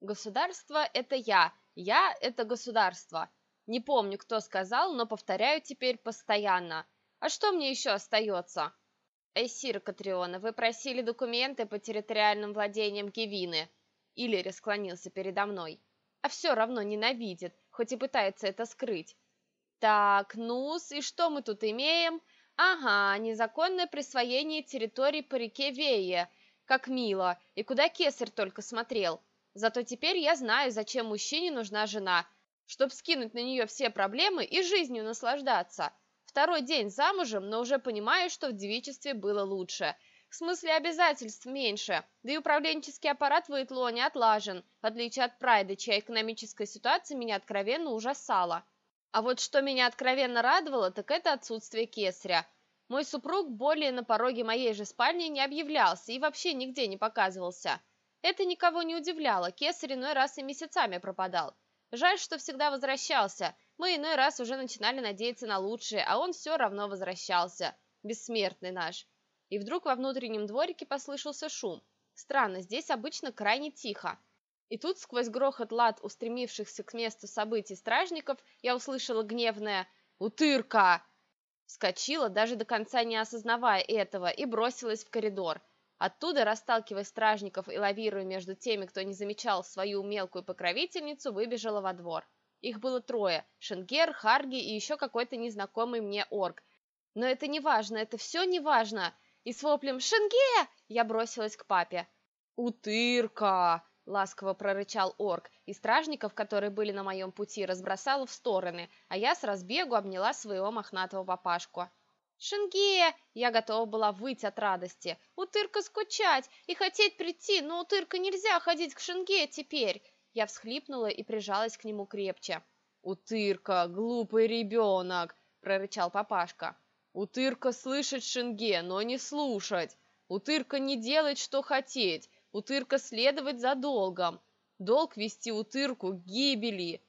Государство – это я, я – это государство. Не помню, кто сказал, но повторяю теперь постоянно. А что мне еще остается? Эйсир Катриона, вы просили документы по территориальным владениям Гевины. Иллири склонился передо мной. А все равно ненавидит, хоть и пытается это скрыть. Так, нус, и что мы тут имеем? Ага, незаконное присвоение территории по реке Вее. Как мило. И куда кесарь только смотрел. Зато теперь я знаю, зачем мужчине нужна жена, чтобы скинуть на нее все проблемы и жизнью наслаждаться. Второй день замужем, но уже понимаю, что в девичестве было лучше. В смысле обязательств меньше, да и управленческий аппарат в Итлоне отлажен, в отличие от Прайда, чья экономическая ситуация меня откровенно ужасала. А вот что меня откровенно радовало, так это отсутствие кесаря. Мой супруг более на пороге моей же спальни не объявлялся и вообще нигде не показывался. Это никого не удивляло, кесарь иной раз и месяцами пропадал. Жаль, что всегда возвращался. Мы иной раз уже начинали надеяться на лучшее, а он все равно возвращался. Бессмертный наш. И вдруг во внутреннем дворике послышался шум. Странно, здесь обычно крайне тихо. И тут сквозь грохот лад устремившихся к месту событий стражников я услышала гневное «Утырка!». Вскочила, даже до конца не осознавая этого, и бросилась в коридор. Оттуда, расталкивая стражников и лавируя между теми, кто не замечал свою мелкую покровительницу, выбежала во двор. Их было трое – Шенгер, Харги и еще какой-то незнакомый мне орк. Но это не важно, это все не важно. И с воплем «Шенге!» я бросилась к папе. «Утырка!» – ласково прорычал орк, и стражников, которые были на моем пути, разбросала в стороны, а я с разбегу обняла своего мохнатого папашку. «Шенге!» Я готова была выйти от радости. «Утырка скучать и хотеть прийти, но утырка нельзя ходить к Шенге теперь!» Я всхлипнула и прижалась к нему крепче. «Утырка, глупый ребенок!» – прорычал папашка. «Утырка слышать Шенге, но не слушать! Утырка не делать, что хотеть! Утырка следовать за долгом! Долг вести утырку к гибели!»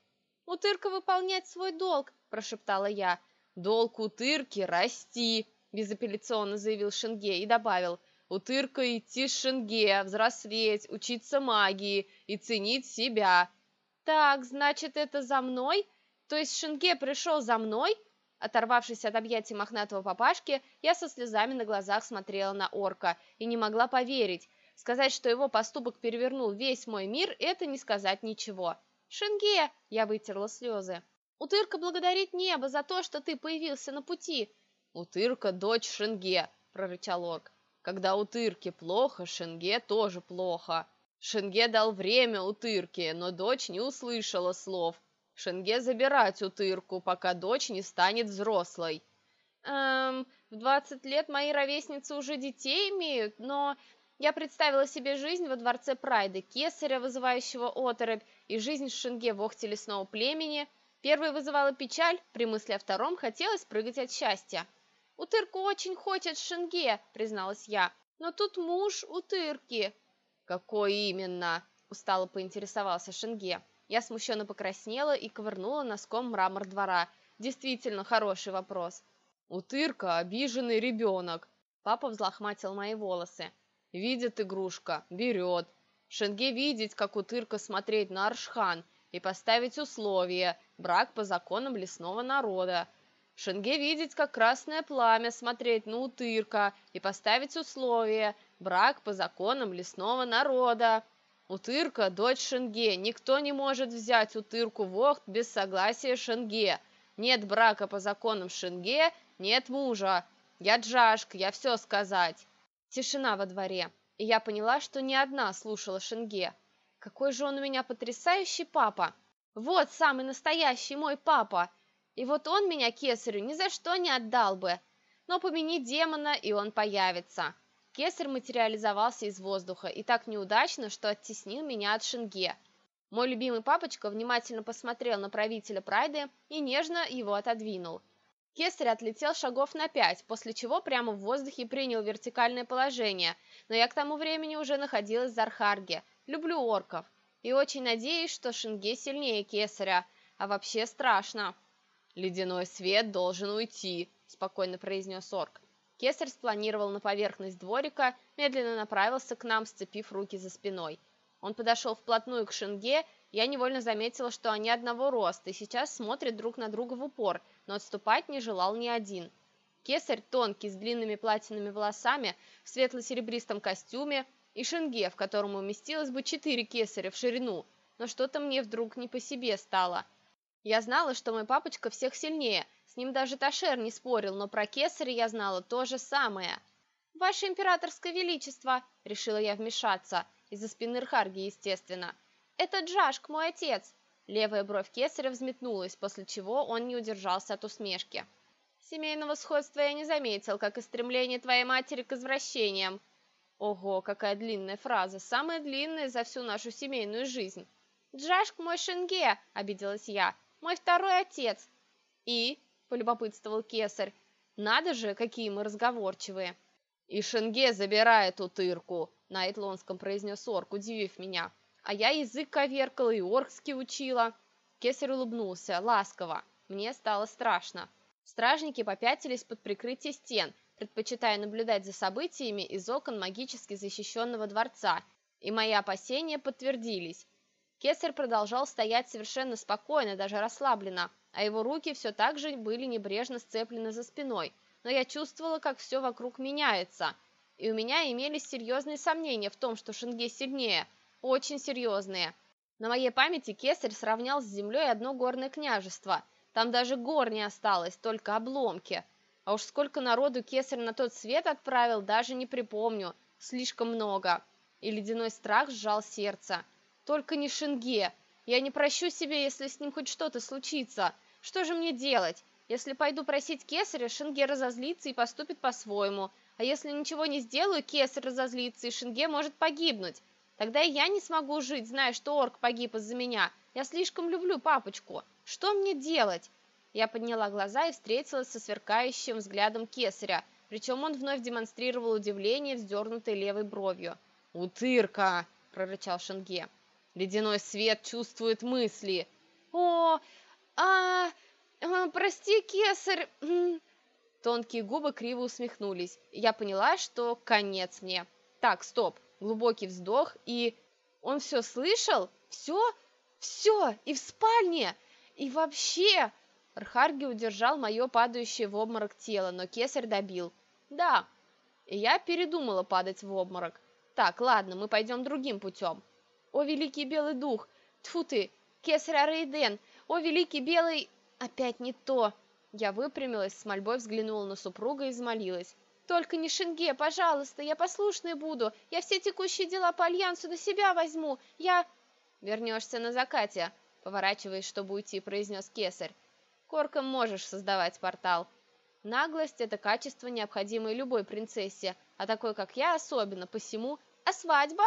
«Утырка выполнять свой долг!» – прошептала я. «Долг утырки расти», – безапелляционно заявил Шенге и добавил, «Утырка идти Шенге, взрослеть, учиться магии и ценить себя». «Так, значит, это за мной? То есть Шенге пришел за мной?» Оторвавшись от объятий мохнатого папашки, я со слезами на глазах смотрела на орка и не могла поверить. Сказать, что его поступок перевернул весь мой мир, это не сказать ничего. «Шенге!» – я вытерла слезы. Утырка благодарит небо за то, что ты появился на пути. Утырка – дочь Шенге, прорычал орк. Когда Утырке плохо, Шенге тоже плохо. Шенге дал время Утырке, но дочь не услышала слов. Шенге забирать Утырку, пока дочь не станет взрослой. Эм, в двадцать лет мои ровесницы уже детей имеют, но я представила себе жизнь во дворце Прайда, кесаря, вызывающего оторопь, и жизнь Шенге в охте лесного племени – Первое вызывало печаль, при мысли о втором хотелось прыгать от счастья. «Утырка очень хочет Шенге», — призналась я. «Но тут муж Утырки». «Какой именно?» — устало поинтересовался Шенге. Я смущенно покраснела и ковырнула носком мрамор двора. Действительно хороший вопрос. «Утырка — обиженный ребенок». Папа взлохматил мои волосы. «Видит игрушка, берет. Шенге видеть, как утырка смотреть на Аршхан — и поставить условие брак по законам лесного народа. Шенге видеть, как красное пламя смотреть на утырка и поставить условие брак по законам лесного народа. Утырка – дочь Шенге, никто не может взять утырку в охт без согласия Шенге. Нет брака по законам Шенге, нет мужа. Я Джашк, я все сказать. Тишина во дворе, и я поняла, что не одна слушала Шенге. Какой же он у меня потрясающий папа! Вот самый настоящий мой папа! И вот он меня кесарю ни за что не отдал бы. Но помяни демона, и он появится. Кесарь материализовался из воздуха и так неудачно, что оттеснил меня от Шенге. Мой любимый папочка внимательно посмотрел на правителя Прайды и нежно его отодвинул. Кесарь отлетел шагов на пять, после чего прямо в воздухе принял вертикальное положение, но я к тому времени уже находилась в Архарге, Люблю орков и очень надеюсь, что Шенге сильнее Кесаря, а вообще страшно. Ледяной свет должен уйти, спокойно произнес орк. Кесарь спланировал на поверхность дворика, медленно направился к нам, сцепив руки за спиной. Он подошел вплотную к Шенге, я невольно заметила, что они одного роста и сейчас смотрят друг на друга в упор, но отступать не желал ни один. Кесарь тонкий, с длинными платиновыми волосами, в светло-серебристом костюме, и Шенге, в котором уместилось бы четыре кесаря в ширину, но что-то мне вдруг не по себе стало. Я знала, что мой папочка всех сильнее, с ним даже Ташер не спорил, но про кесаря я знала то же самое. «Ваше императорское величество!» — решила я вмешаться, из-за спины Рхарги, естественно. «Это Джашк, мой отец!» Левая бровь кесаря взметнулась, после чего он не удержался от усмешки. «Семейного сходства я не заметил, как и стремление твоей матери к извращениям». Ого, какая длинная фраза, самая длинная за всю нашу семейную жизнь. «Джашк мой Шенге!» — обиделась я. «Мой второй отец!» «И?» — полюбопытствовал кесарь. «Надо же, какие мы разговорчивые!» «И Шенге забирает утырку!» — на Этлонском произнес орк, удивив меня. «А я язык коверкала и оркский учила!» Кесарь улыбнулся, ласково. Мне стало страшно. Стражники попятились под прикрытие стен, предпочитая наблюдать за событиями из окон магически защищенного дворца, и мои опасения подтвердились. Кесарь продолжал стоять совершенно спокойно, даже расслабленно, а его руки все так же были небрежно сцеплены за спиной, но я чувствовала, как все вокруг меняется, и у меня имелись серьезные сомнения в том, что Шенге сильнее, очень серьезные. На моей памяти Кесарь сравнял с землей одно горное княжество, там даже гор не осталось, только обломки. А уж сколько народу Кесарь на тот свет отправил, даже не припомню, слишком много. И ледяной страх сжал сердце. Только не Шенге. Я не прощу себе, если с ним хоть что-то случится. Что же мне делать? Если пойду просить Кесаря, Шенге разозлится и поступит по-своему. А если ничего не сделаю, Кесарь разозлится, и Шенге может погибнуть. Тогда и я не смогу жить, зная, что орк погиб из-за меня. Я слишком люблю папочку. Что мне делать? Я подняла глаза и встретилась со сверкающим взглядом Кесаря, причем он вновь демонстрировал удивление, вздернутой левой бровью. «Утырка!» – прорычал Шенге. Ледяной свет чувствует мысли. О, а, а прости, кесарь. Тонкие губы криво усмехнулись. Я поняла, что конец мне. Так, стоп. Глубокий вздох и... Он все слышал? Все? Все! И в спальне! И вообще... Рхарги удержал мое падающее в обморок тело, но кесарь добил. Да. И я передумала падать в обморок. Так, ладно, мы пойдем другим путем. О, великий белый дух! Тьфу ты! Кесарь Рейден! О, великий белый... Опять не то! Я выпрямилась, с мольбой взглянула на супруга и взмолилась. «Только не Шенге, пожалуйста, я послушной буду. Я все текущие дела по Альянсу на себя возьму. Я...» «Вернешься на закате», — поворачиваясь, чтобы уйти, произнес кесарь. «Корком можешь создавать портал». Наглость — это качество, необходимое любой принцессе, а такой, как я, особенно, посему... «А свадьба?»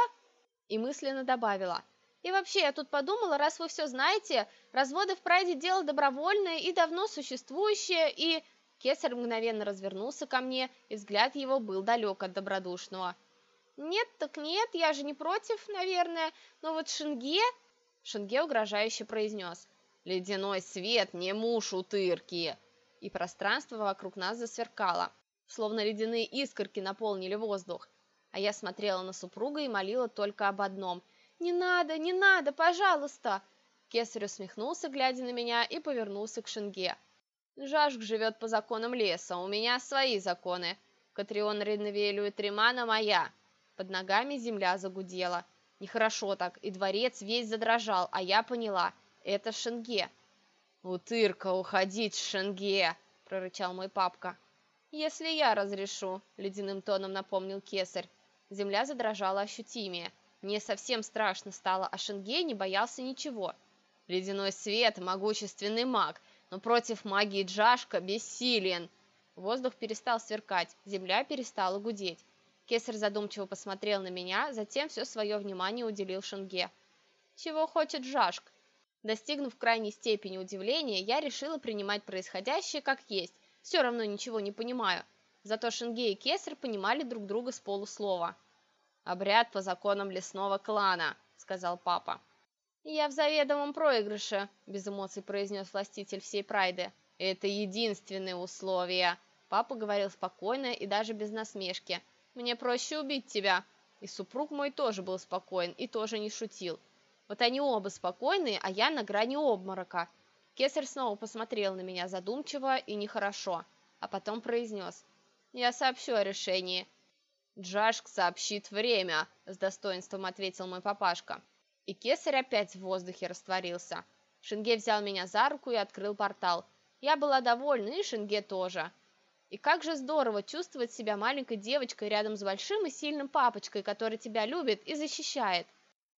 и мысленно добавила. И вообще, я тут подумала, раз вы все знаете, разводы в прайде дело добровольное и давно существующее, и... Кесарь мгновенно развернулся ко мне, и взгляд его был далек от добродушного. «Нет, так нет, я же не против, наверное, но вот Шенге...» Шенге угрожающе произнес. «Ледяной свет, не муж утырки!» И пространство вокруг нас засверкало, словно ледяные искорки наполнили воздух а я смотрела на супруга и молила только об одном. «Не надо, не надо, пожалуйста!» Кесарь усмехнулся, глядя на меня, и повернулся к Шенге. «Жажк живет по законам леса, у меня свои законы. Катрион Рейновелю и Тримана моя». Под ногами земля загудела. Нехорошо так, и дворец весь задрожал, а я поняла — это Шенге. «Утырка, уходить, Шенге!» — прорычал мой папка. «Если я разрешу», — ледяным тоном напомнил кесарь. Земля задрожала ощутимее. Мне совсем страшно стало, а Шенге не боялся ничего. Ледяной свет, могущественный маг, но против магии Джашка бессилен. Воздух перестал сверкать, земля перестала гудеть. Кесарь задумчиво посмотрел на меня, затем все свое внимание уделил Шенге. «Чего хочет Джашк?» Достигнув крайней степени удивления, я решила принимать происходящее как есть. Все равно ничего не понимаю. Зато Шенге и Кесарь понимали друг друга с полуслова. «Обряд по законам лесного клана», — сказал папа. «Я в заведомом проигрыше», — без эмоций произнес властитель всей прайды. «Это единственное условие», — папа говорил спокойно и даже без насмешки. «Мне проще убить тебя». И супруг мой тоже был спокоен и тоже не шутил. Вот они оба спокойные, а я на грани обморока. Кесарь снова посмотрел на меня задумчиво и нехорошо, а потом произнес. «Я сообщу о решении». «Джашк сообщит время», — с достоинством ответил мой папашка. И кесарь опять в воздухе растворился. Шинге взял меня за руку и открыл портал. Я была довольна, и Шинге тоже. И как же здорово чувствовать себя маленькой девочкой рядом с большим и сильным папочкой, который тебя любит и защищает.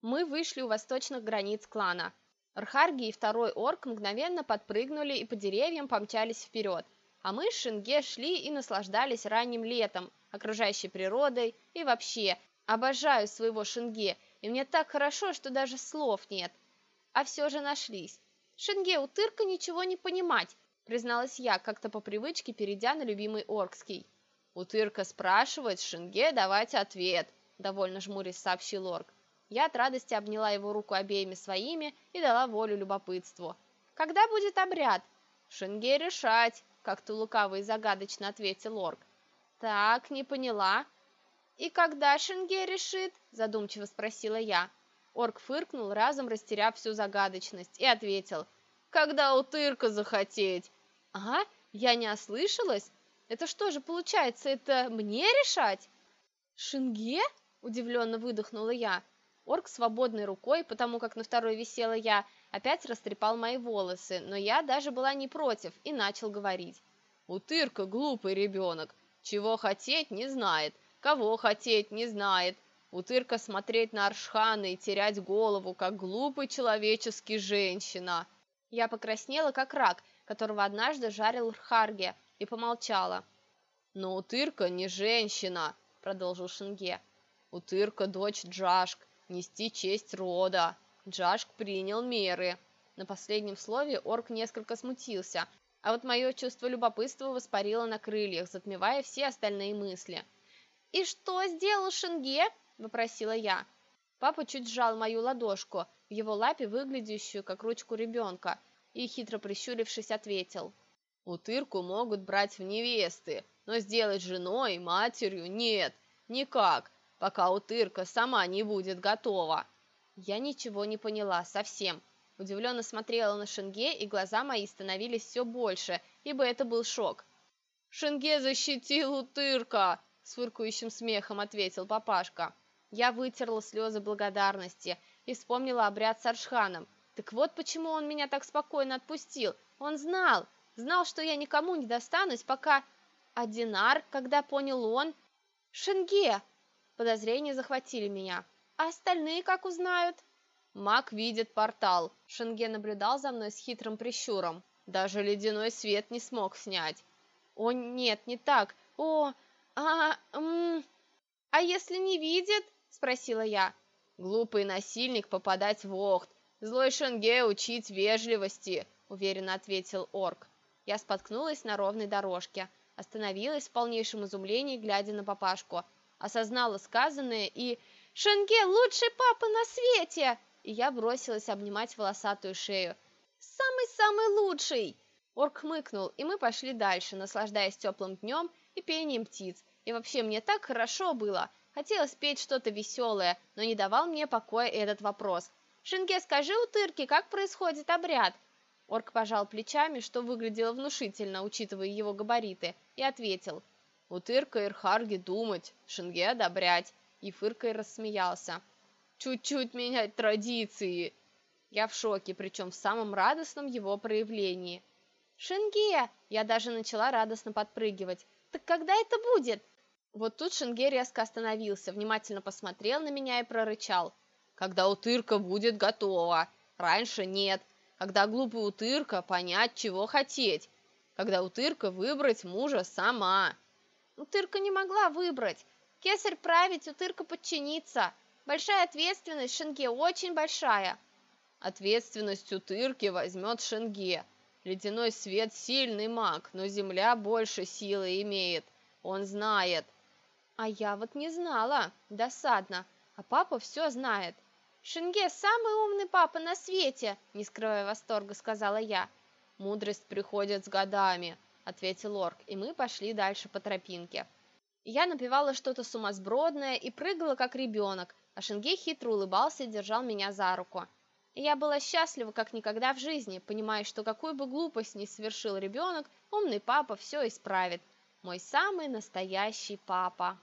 Мы вышли у восточных границ клана. Рхарги и второй орк мгновенно подпрыгнули и по деревьям помчались вперед, а мы с Шинге шли и наслаждались ранним летом, окружающей природой и вообще. Обожаю своего Шинге, и мне так хорошо, что даже слов нет. А все же нашлись. Шинге, утырка ничего не понимать, призналась я, как-то по привычке перейдя на любимый оркский. Утырка спрашивает, Шинге давать ответ, довольно жмурясь сообщил орк. Я от радости обняла его руку обеими своими и дала волю любопытству. «Когда будет обряд?» «Шенге решать», — как-то лукаво и загадочно ответил орк. «Так, не поняла». «И когда Шенге решит?» — задумчиво спросила я. Орк фыркнул, разом растеряв всю загадочность, и ответил. «Когда утырка захотеть?» «Ага, я не ослышалась? Это что же получается, это мне решать?» «Шенге?» — удивленно выдохнула я. Орк свободной рукой, потому как на второй висела я, опять растрепал мои волосы, но я даже была не против и начал говорить. «Утырка глупый ребенок, чего хотеть не знает, кого хотеть не знает. Утырка смотреть на Аршхана и терять голову, как глупый человеческий женщина». Я покраснела, как рак, которого однажды жарил Рхарге, и помолчала. «Но Утырка не женщина», — продолжил Шинге. «Утырка дочь Джашк, нести честь рода. Джашк принял меры. На последнем слове орк несколько смутился, а вот мое чувство любопытства воспарило на крыльях, затмевая все остальные мысли. «И что сделал Шенге?» – вопросила я. Папа чуть сжал мою ладошку, в его лапе выглядящую как ручку ребенка, и, хитро прищурившись, ответил. «Утырку могут брать в невесты, но сделать женой, матерью нет, никак пока утырка сама не будет готова. Я ничего не поняла, совсем. Удивленно смотрела на Шенге, и глаза мои становились все больше, ибо это был шок. «Шенге защитил утырка!» — с фыркающим смехом ответил папашка. Я вытерла слезы благодарности и вспомнила обряд с Аршханом. Так вот почему он меня так спокойно отпустил. Он знал, знал, что я никому не достанусь, пока... А Динар, когда понял он... «Шенге!» Подозрения захватили меня. А остальные как узнают? Маг видит портал. Шенге наблюдал за мной с хитрым прищуром. Даже ледяной свет не смог снять. О, нет, не так. О, а, м, а если не видит? Спросила я. Глупый насильник попадать в охт. Злой Шенге учить вежливости, уверенно ответил орк. Я споткнулась на ровной дорожке. Остановилась в полнейшем изумлении, глядя на папашку осознала сказанное и «Шенге лучший папа на свете!» И я бросилась обнимать волосатую шею. «Самый-самый лучший!» Орк хмыкнул, и мы пошли дальше, наслаждаясь теплым днем и пением птиц. И вообще мне так хорошо было. Хотелось петь что-то веселое, но не давал мне покоя этот вопрос. «Шенге, скажи утырке, как происходит обряд?» Орк пожал плечами, что выглядело внушительно, учитывая его габариты, и ответил – Утырка Ирхарги думать, Шенге одобрять. И Фыркой рассмеялся. Чуть-чуть менять традиции. Я в шоке, причем в самом радостном его проявлении. «Шенге!» Я даже начала радостно подпрыгивать. «Так когда это будет?» Вот тут Шенге резко остановился, внимательно посмотрел на меня и прорычал. «Когда утырка будет готова. Раньше нет. Когда глупая утырка понять, чего хотеть. Когда утырка выбрать мужа сама. Утырка не могла выбрать. Кесарь править, утырка подчиниться. Большая ответственность Шенге, очень большая. Ответственность утырки возьмет Шенге. Ледяной свет сильный маг, но земля больше силы имеет. Он знает. А я вот не знала. Досадно. А папа все знает. Шенге самый умный папа на свете, не скрывая восторга, сказала я. Мудрость приходит с годами, ответил орк, и мы пошли дальше по тропинке. Я напевала что-то сумасбродное и прыгала, как ребенок, а Шенгей хитро улыбался и держал меня за руку. Я была счастлива, как никогда в жизни, понимая, что какую бы глупость ни совершил ребенок, умный папа все исправит. Мой самый настоящий папа.